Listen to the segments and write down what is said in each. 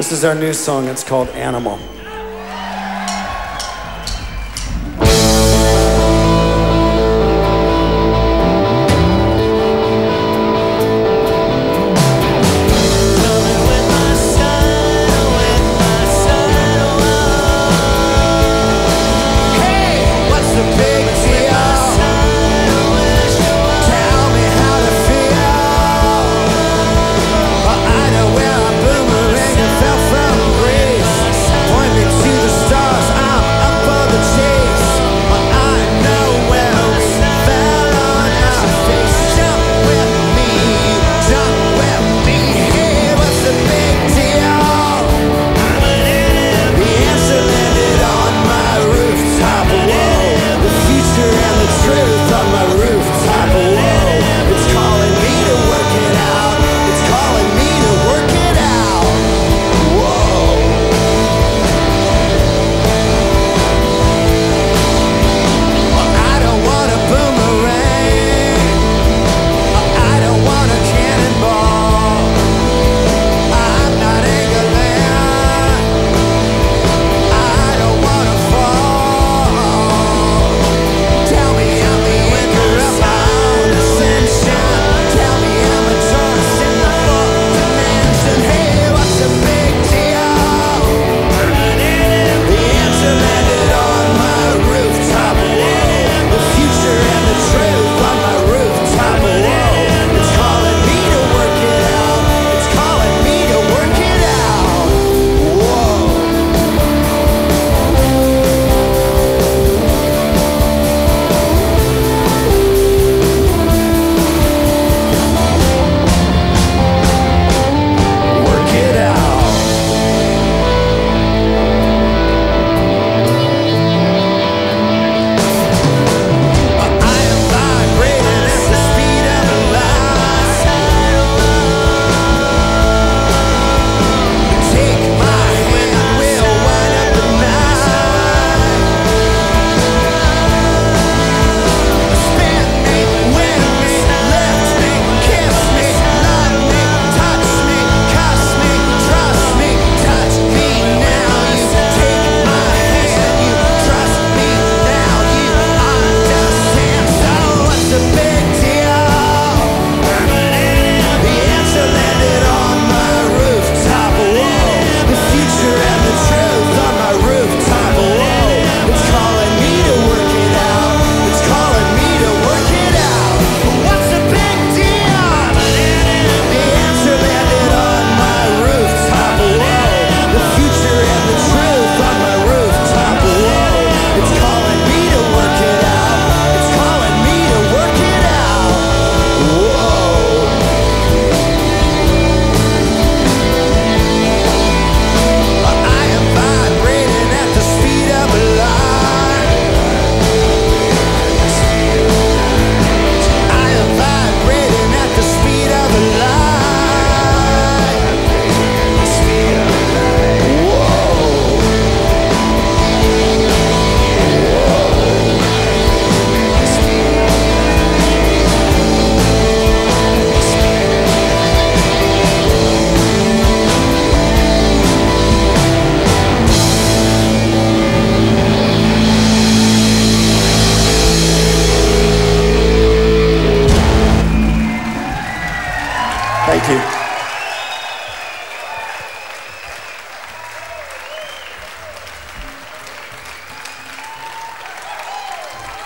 This is our new song. It's called Animal.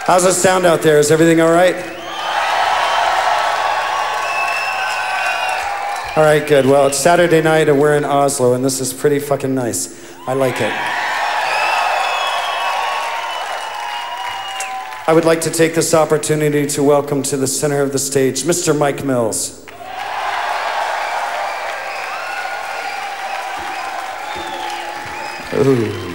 How's the sound out there? Is everything all right? All right, good. Well, it's Saturday night and we're in Oslo, and this is pretty fucking nice. I like it. I would like to take this opportunity to welcome to the center of the stage Mr. Mike Mills. Ooh.